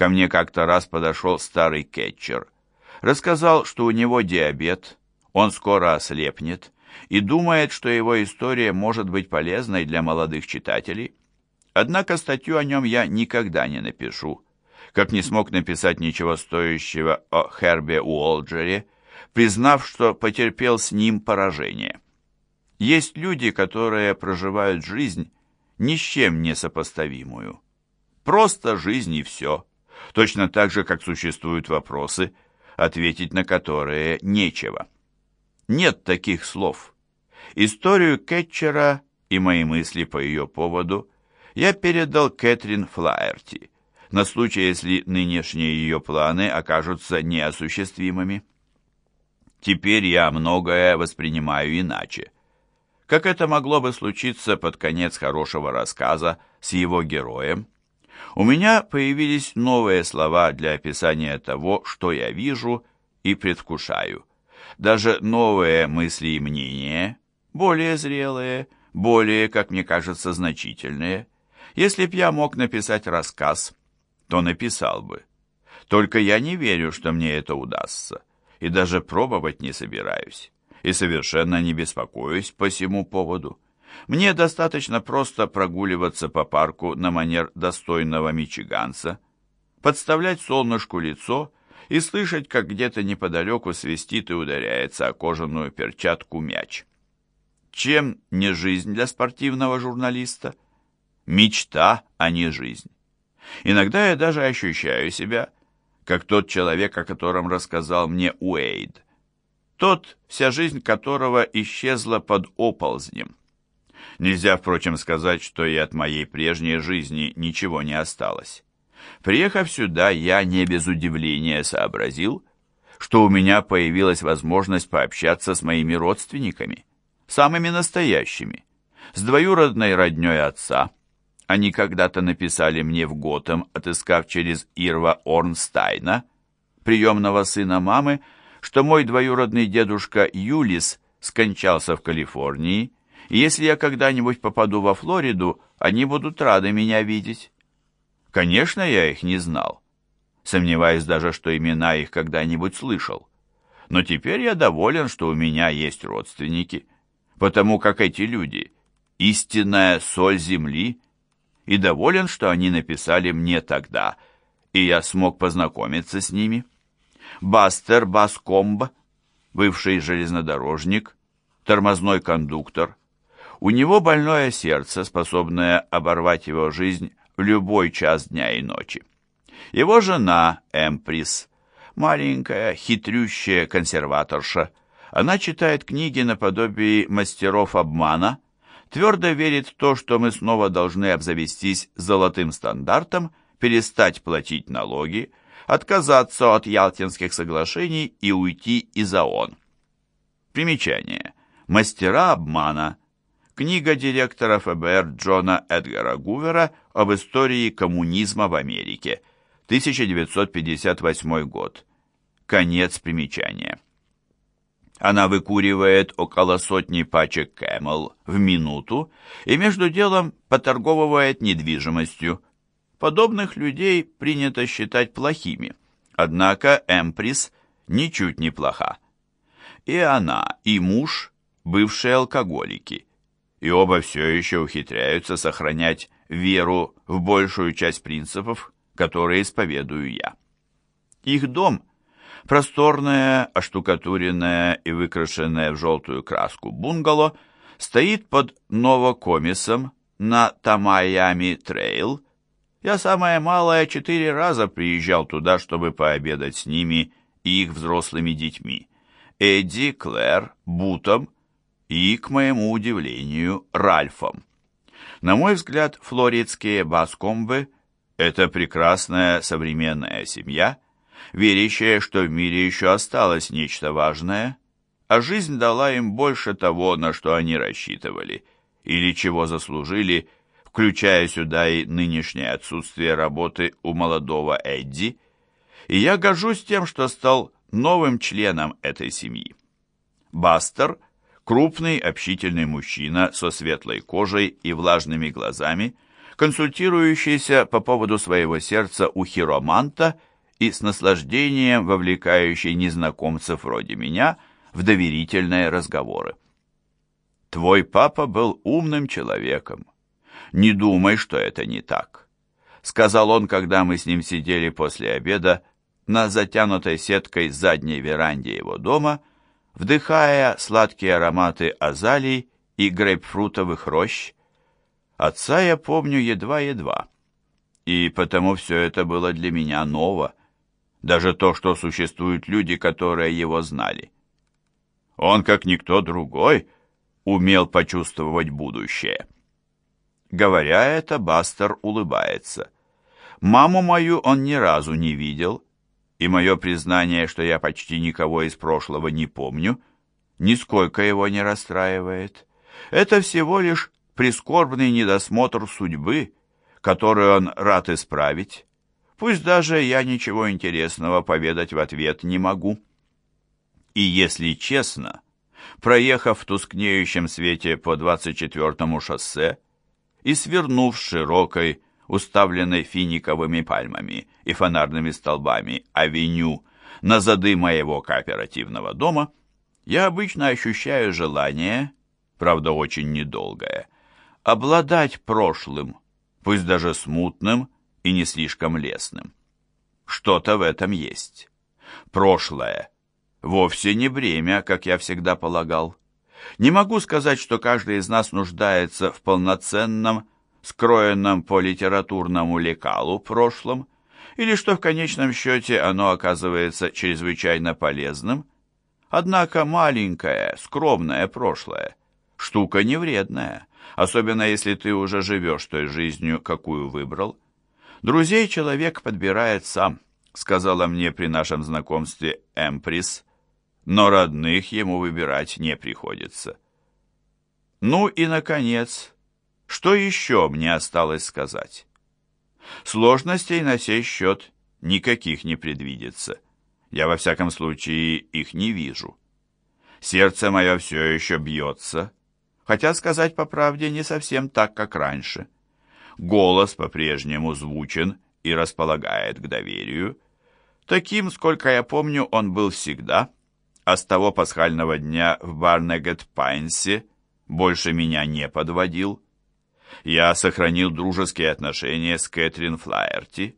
Ко мне как-то раз подошел старый кетчер. Рассказал, что у него диабет, он скоро ослепнет, и думает, что его история может быть полезной для молодых читателей. Однако статью о нем я никогда не напишу, как не смог написать ничего стоящего о Хербе Уолджере, признав, что потерпел с ним поражение. Есть люди, которые проживают жизнь ни с чем не сопоставимую. Просто жизнь и все. Точно так же, как существуют вопросы, ответить на которые нечего. Нет таких слов. Историю Кетчера и мои мысли по ее поводу я передал Кэтрин Флаерти, на случай, если нынешние ее планы окажутся неосуществимыми. Теперь я многое воспринимаю иначе. Как это могло бы случиться под конец хорошего рассказа с его героем? У меня появились новые слова для описания того, что я вижу и предвкушаю. Даже новые мысли и мнения, более зрелые, более, как мне кажется, значительные. Если б я мог написать рассказ, то написал бы. Только я не верю, что мне это удастся, и даже пробовать не собираюсь, и совершенно не беспокоюсь по всему поводу. Мне достаточно просто прогуливаться по парку на манер достойного мичиганца, подставлять солнышку лицо и слышать, как где-то неподалеку свистит и ударяется о кожаную перчатку мяч. Чем не жизнь для спортивного журналиста? Мечта, а не жизнь. Иногда я даже ощущаю себя, как тот человек, о котором рассказал мне Уэйд. Тот, вся жизнь которого исчезла под оползнем. Нельзя, впрочем, сказать, что и от моей прежней жизни ничего не осталось. Приехав сюда, я не без удивления сообразил, что у меня появилась возможность пообщаться с моими родственниками, самыми настоящими, с двоюродной роднёй отца. Они когда-то написали мне в Готэм, отыскав через Ирва Орнстайна, приемного сына мамы, что мой двоюродный дедушка Юлис скончался в Калифорнии, если я когда-нибудь попаду во Флориду, они будут рады меня видеть. Конечно, я их не знал. Сомневаюсь даже, что имена их когда-нибудь слышал. Но теперь я доволен, что у меня есть родственники, потому как эти люди — истинная соль земли, и доволен, что они написали мне тогда, и я смог познакомиться с ними. Бастер Баскомб, бывший железнодорожник, тормозной кондуктор, у него больное сердце, способное оборвать его жизнь в любой час дня и ночи. Его жена, Эмприс, маленькая, хитрющая консерваторша, она читает книги наподобие мастеров обмана, твердо верит в то, что мы снова должны обзавестись золотым стандартом, перестать платить налоги, отказаться от Ялтинских соглашений и уйти из ООН. Примечание. Мастера обмана Книга директора ФБР Джона Эдгара Гувера об истории коммунизма в Америке, 1958 год. Конец примечания. Она выкуривает около сотни пачек Camel в минуту и между делом поторговывает недвижимостью. Подобных людей принято считать плохими, однако Эмприс ничуть не плоха. И она, и муж – бывшие алкоголики – и оба все еще ухитряются сохранять веру в большую часть принципов, которые исповедую я. Их дом – просторное, оштукатуренное и выкрашенное в желтую краску бунгало – стоит под Новокомисом на Тамайами-трейл. Я самое малое четыре раза приезжал туда, чтобы пообедать с ними и их взрослыми детьми. Эдди, Клэр, Бутом – и, к моему удивлению, Ральфом. На мой взгляд, флоридские баскомбы – это прекрасная современная семья, верящая, что в мире еще осталось нечто важное, а жизнь дала им больше того, на что они рассчитывали, или чего заслужили, включая сюда и нынешнее отсутствие работы у молодого Эдди, и я горжусь тем, что стал новым членом этой семьи. Бастер – Крупный, общительный мужчина со светлой кожей и влажными глазами, консультирующийся по поводу своего сердца у хироманта и с наслаждением вовлекающий незнакомцев вроде меня в доверительные разговоры. Твой папа был умным человеком. Не думай, что это не так. Сказал он, когда мы с ним сидели после обеда на затянутой сеткой задней веранде его дома, вдыхая сладкие ароматы азалий и грейпфрутовых рощ. Отца я помню едва-едва, и потому все это было для меня ново, даже то, что существуют люди, которые его знали. Он, как никто другой, умел почувствовать будущее. Говоря это, Бастер улыбается. Маму мою он ни разу не видел, и мое признание, что я почти никого из прошлого не помню, нисколько его не расстраивает. Это всего лишь прискорбный недосмотр судьбы, который он рад исправить. Пусть даже я ничего интересного поведать в ответ не могу. И если честно, проехав в тускнеющем свете по 24-му шоссе и свернув широкой, уставленной финиковыми пальмами и фонарными столбами авеню на зады моего кооперативного дома, я обычно ощущаю желание правда очень недолгое, обладать прошлым, пусть даже смутным и не слишком лесным. Что-то в этом есть. Прошлое вовсе не бремя, как я всегда полагал. Не могу сказать, что каждый из нас нуждается в полноценном, скроенном по литературному лекалу прошлом, или что в конечном счете оно оказывается чрезвычайно полезным. Однако маленькое, скромное прошлое штука не вредная, особенно если ты уже живешь той жизнью, какую выбрал. Друзей человек подбирает сам, сказала мне при нашем знакомстве Эмприс, но родных ему выбирать не приходится. Ну и, наконец, что еще мне осталось сказать? Сложностей на сей счет никаких не предвидится. Я, во всяком случае, их не вижу. Сердце мое все еще бьется, хотя сказать по правде не совсем так, как раньше. Голос по-прежнему звучен и располагает к доверию. Таким, сколько я помню, он был всегда, а с того пасхального дня в Барнегет-Пайнсе больше меня не подводил. Я сохранил дружеские отношения с Кэтрин Флаерти.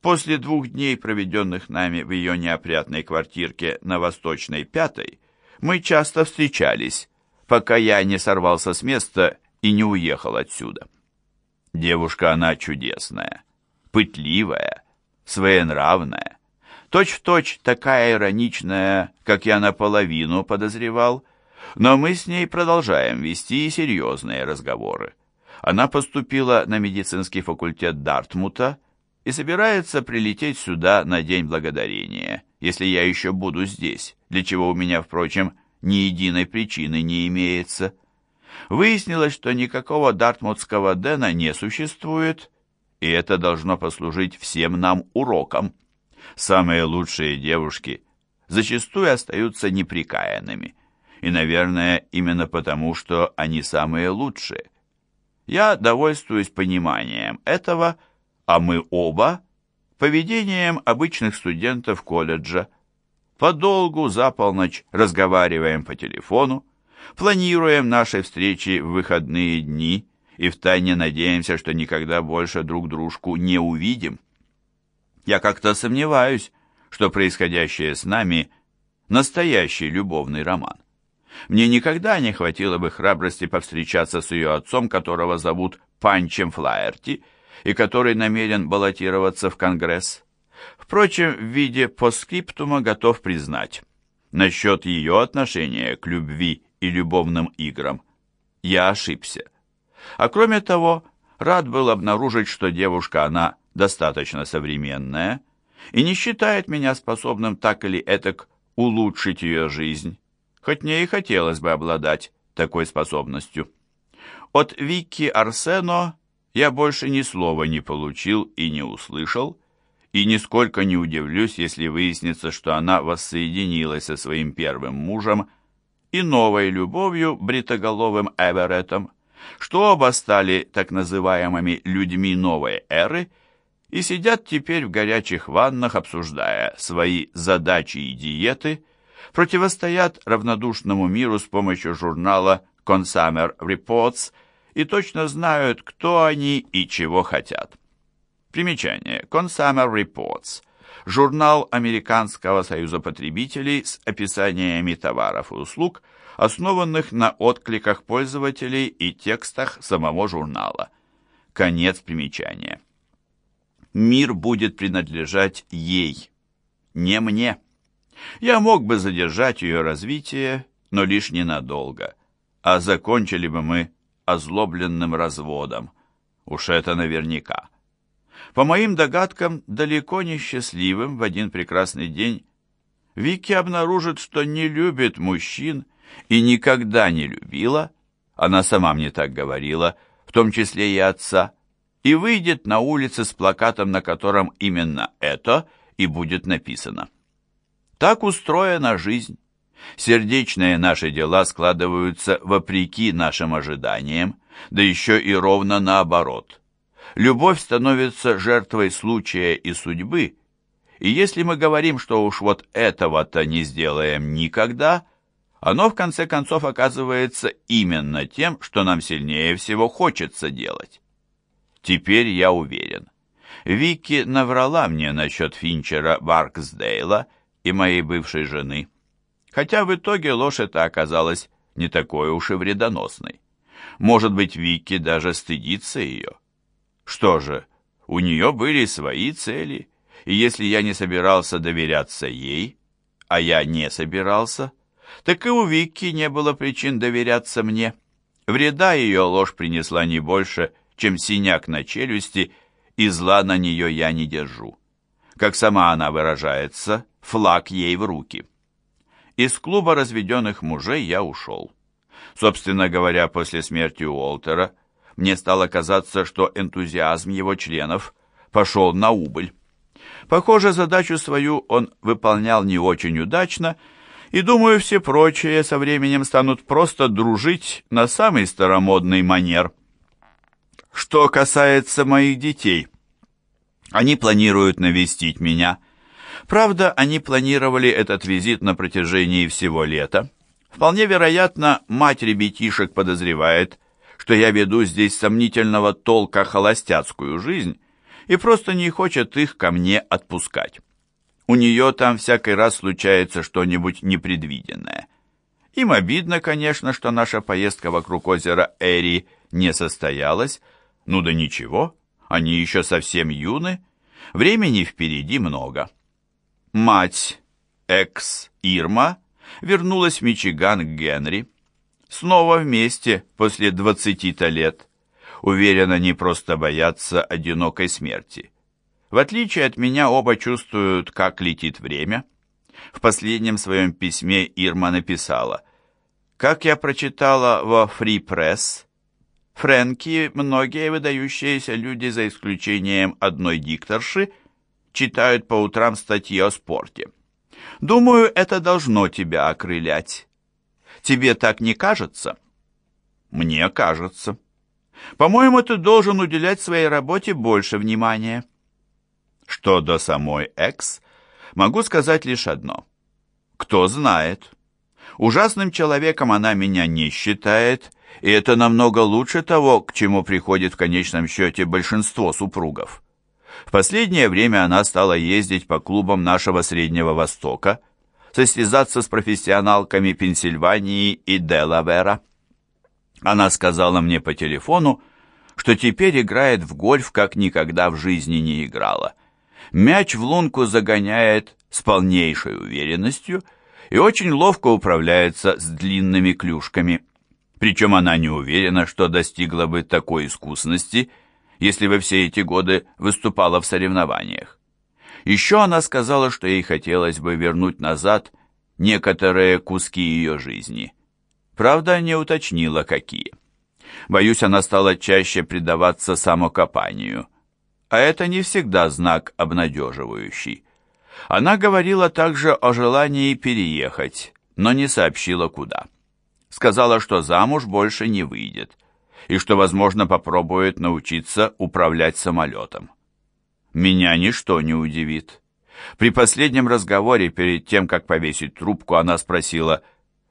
После двух дней, проведенных нами в ее неопрятной квартирке на Восточной Пятой, мы часто встречались, пока я не сорвался с места и не уехал отсюда. Девушка она чудесная, пытливая, своенравная, точь-в-точь точь такая ироничная, как я наполовину подозревал, но мы с ней продолжаем вести серьезные разговоры. Она поступила на медицинский факультет Дартмута и собирается прилететь сюда на День Благодарения, если я еще буду здесь, для чего у меня, впрочем, ни единой причины не имеется. Выяснилось, что никакого дартмутского Дэна не существует, и это должно послужить всем нам уроком. Самые лучшие девушки зачастую остаются неприкаянными, и, наверное, именно потому, что они самые лучшие. Я довольствуюсь пониманием этого, а мы оба – поведением обычных студентов колледжа – Подолгу за полночь разговариваем по телефону, планируем наши встречи в выходные дни и втайне надеемся, что никогда больше друг дружку не увидим. Я как-то сомневаюсь, что происходящее с нами – настоящий любовный роман. Мне никогда не хватило бы храбрости повстречаться с ее отцом, которого зовут Панчем Флаерти, и который намерен баллотироваться в Конгресс. Впрочем, в виде постскриптума готов признать. Насчет ее отношения к любви и любовным играм я ошибся. А кроме того, рад был обнаружить, что девушка она достаточно современная и не считает меня способным так или этак улучшить ее жизнь, хоть мне и хотелось бы обладать такой способностью. От Вики Арсено я больше ни слова не получил и не услышал, и нисколько не удивлюсь, если выяснится, что она воссоединилась со своим первым мужем и новой любовью, бритоголовым Эвереттом, что оба стали так называемыми «людьми новой эры» и сидят теперь в горячих ваннах, обсуждая свои задачи и диеты, противостоят равнодушному миру с помощью журнала Consumer Reports и точно знают, кто они и чего хотят. Примечание. Consumer Reports. Журнал Американского союза потребителей с описаниями товаров и услуг, основанных на откликах пользователей и текстах самого журнала. Конец примечания. Мир будет принадлежать ей, не мне. Я мог бы задержать ее развитие, но лишь ненадолго. А закончили бы мы озлобленным разводом. Уж это наверняка. По моим догадкам, далеко не счастливым в один прекрасный день Вики обнаружит, что не любит мужчин и никогда не любила, она сама мне так говорила, в том числе и отца, и выйдет на улицы с плакатом, на котором именно это и будет написано. Так устроена жизнь. Сердечные наши дела складываются вопреки нашим ожиданиям, да еще и ровно наоборот. Любовь становится жертвой случая и судьбы, и если мы говорим, что уж вот этого-то не сделаем никогда, оно в конце концов оказывается именно тем, что нам сильнее всего хочется делать. Теперь я уверен. Вики наврала мне насчет Финчера Барксдейла и моей бывшей жены хотя в итоге ложь эта оказалась не такой уж и вредоносной. Может быть, Вики даже стыдится ее. Что же, у нее были свои цели, и если я не собирался доверяться ей, а я не собирался, так и у Вики не было причин доверяться мне. Вреда ее ложь принесла не больше, чем синяк на челюсти, и зла на нее я не держу. Как сама она выражается, флаг ей в руки. Из клуба разведенных мужей я ушел. Собственно говоря, после смерти Уолтера мне стало казаться, что энтузиазм его членов пошел на убыль. Похоже, задачу свою он выполнял не очень удачно, и, думаю, все прочие со временем станут просто дружить на самый старомодный манер. Что касается моих детей, они планируют навестить меня – Правда, они планировали этот визит на протяжении всего лета. Вполне вероятно, мать ребятишек подозревает, что я веду здесь сомнительного толка холостяцкую жизнь и просто не хочет их ко мне отпускать. У нее там всякий раз случается что-нибудь непредвиденное. Им обидно, конечно, что наша поездка вокруг озера Эри не состоялась. Ну да ничего, они еще совсем юны, времени впереди много. Мать, экс-Ирма, вернулась в Мичиган к Генри. Снова вместе после двадцати-то лет. Уверена, не просто боятся одинокой смерти. В отличие от меня, оба чувствуют, как летит время. В последнем своем письме Ирма написала, «Как я прочитала во Free Press, Фрэнки, многие выдающиеся люди, за исключением одной дикторши, читают по утрам статьи о спорте. Думаю, это должно тебя окрылять. Тебе так не кажется? Мне кажется. По-моему, ты должен уделять своей работе больше внимания. Что до самой Экс, могу сказать лишь одно. Кто знает. Ужасным человеком она меня не считает, и это намного лучше того, к чему приходит в конечном счете большинство супругов. В последнее время она стала ездить по клубам нашего Среднего Востока, состязаться с профессионалками Пенсильвании и Делавера. Она сказала мне по телефону, что теперь играет в гольф, как никогда в жизни не играла. Мяч в лунку загоняет с полнейшей уверенностью и очень ловко управляется с длинными клюшками. Причем она не уверена, что достигла бы такой искусности – если бы все эти годы выступала в соревнованиях. Еще она сказала, что ей хотелось бы вернуть назад некоторые куски ее жизни. Правда, не уточнила, какие. Боюсь, она стала чаще предаваться самокопанию. А это не всегда знак обнадеживающий. Она говорила также о желании переехать, но не сообщила куда. Сказала, что замуж больше не выйдет. И что, возможно, попробует научиться управлять самолетом. Меня ничто не удивит. При последнем разговоре, перед тем, как повесить трубку, она спросила,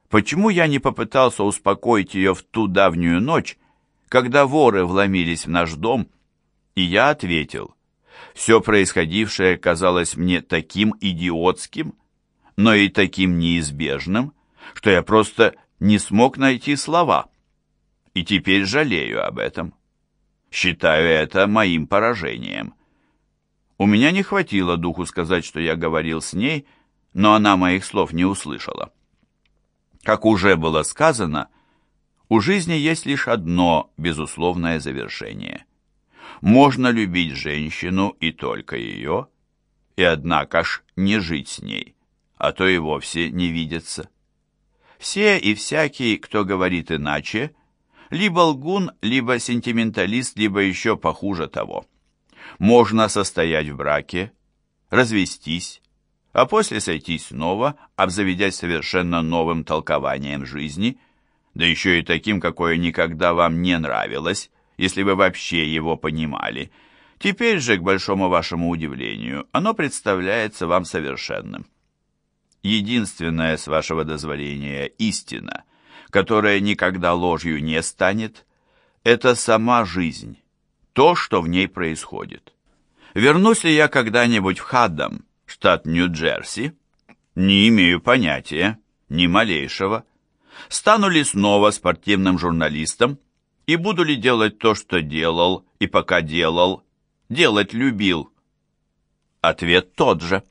почему я не попытался успокоить ее в ту давнюю ночь, когда воры вломились в наш дом, и я ответил, все происходившее казалось мне таким идиотским, но и таким неизбежным, что я просто не смог найти слова. И теперь жалею об этом. Считаю это моим поражением. У меня не хватило духу сказать, что я говорил с ней, но она моих слов не услышала. Как уже было сказано, у жизни есть лишь одно безусловное завершение. Можно любить женщину и только ее, и однако ж не жить с ней, а то и вовсе не видеться. Все и всякий, кто говорит иначе, либо лгун, либо сентименталист, либо еще похуже того. Можно состоять в браке, развестись, а после сойтись снова, обзаведясь совершенно новым толкованием жизни, да еще и таким, какое никогда вам не нравилось, если вы вообще его понимали. Теперь же, к большому вашему удивлению, оно представляется вам совершенным. Единственная, с вашего дозволения, истина, которая никогда ложью не станет, это сама жизнь, то, что в ней происходит. Вернусь ли я когда-нибудь в Хаддам, штат Нью-Джерси? Не имею понятия, ни малейшего. Стану ли снова спортивным журналистом и буду ли делать то, что делал и пока делал, делать любил? Ответ тот же.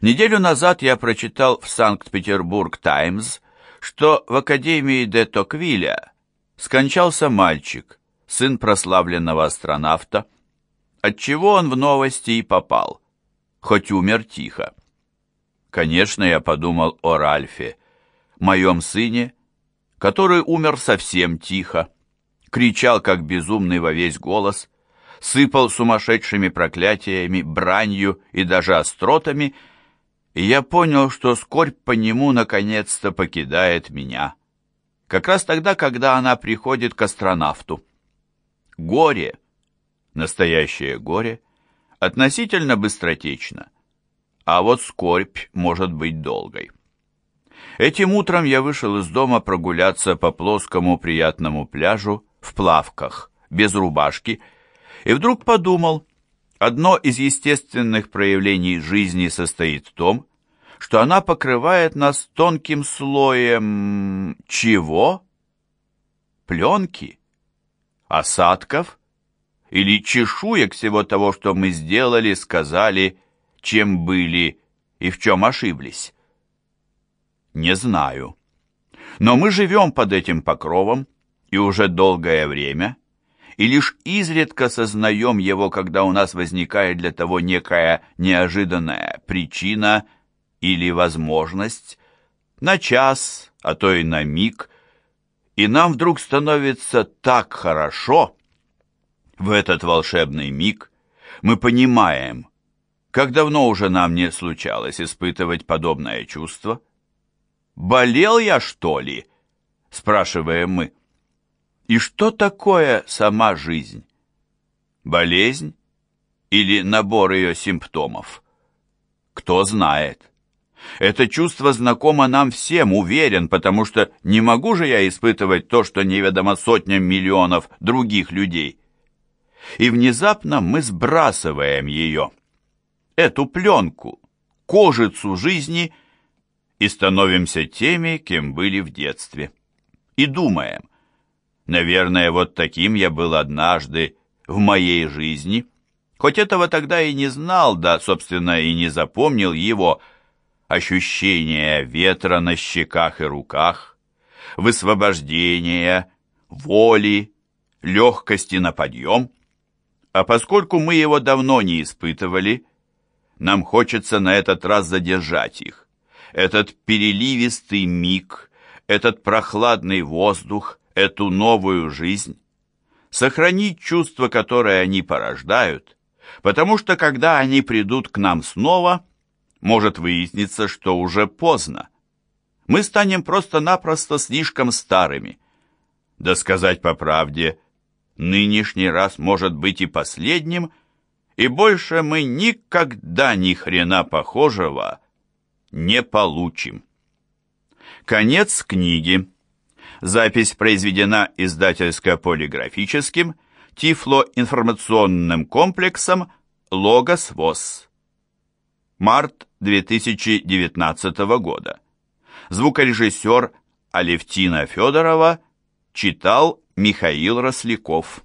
Неделю назад я прочитал в Санкт-Петербург Таймс, что в Академии де Токвиля скончался мальчик, сын прославленного астронавта, отчего он в новости и попал, хоть умер тихо. Конечно, я подумал о Ральфе, моем сыне, который умер совсем тихо, кричал как безумный во весь голос, сыпал сумасшедшими проклятиями, бранью и даже остротами, и я понял, что скорбь по нему наконец-то покидает меня. Как раз тогда, когда она приходит к астронавту. Горе, настоящее горе, относительно быстротечно, а вот скорбь может быть долгой. Этим утром я вышел из дома прогуляться по плоскому приятному пляжу в плавках, без рубашки, и вдруг подумал, одно из естественных проявлений жизни состоит в том, что она покрывает нас тонким слоем... чего? Пленки? осадков или чешуек всего того, что мы сделали, сказали, чем были и в чем ошиблись? Не знаю. Но мы живем под этим покровом и уже долгое время, и лишь изредка сознаем его, когда у нас возникает для того некая неожиданная причина или возможность на час, а то и на миг – и нам вдруг становится так хорошо. В этот волшебный миг мы понимаем, как давно уже нам не случалось испытывать подобное чувство. «Болел я, что ли?» — спрашиваем мы. И что такое сама жизнь? Болезнь или набор ее симптомов? Кто знает. Это чувство знакомо нам всем, уверен, потому что не могу же я испытывать то, что неведомо сотням миллионов других людей. И внезапно мы сбрасываем ее, эту пленку, кожицу жизни, и становимся теми, кем были в детстве. И думаем, наверное, вот таким я был однажды в моей жизни, хоть этого тогда и не знал, да, собственно, и не запомнил его, ощущение ветра на щеках и руках, высвобождения, воли, легкости на подъем. А поскольку мы его давно не испытывали, нам хочется на этот раз задержать их. Этот переливистый миг, этот прохладный воздух, эту новую жизнь. Сохранить чувство, которое они порождают, потому что когда они придут к нам снова – может выясниться, что уже поздно. Мы станем просто-напросто слишком старыми. Да сказать по правде, нынешний раз может быть и последним, и больше мы никогда ни хрена похожего не получим. Конец книги. Запись произведена издательско-полиграфическим Тифло-информационным комплексом «Логос ВОЗ». Март 2019 года. Звукорежиссер Алевтина Федорова читал Михаил Росляков.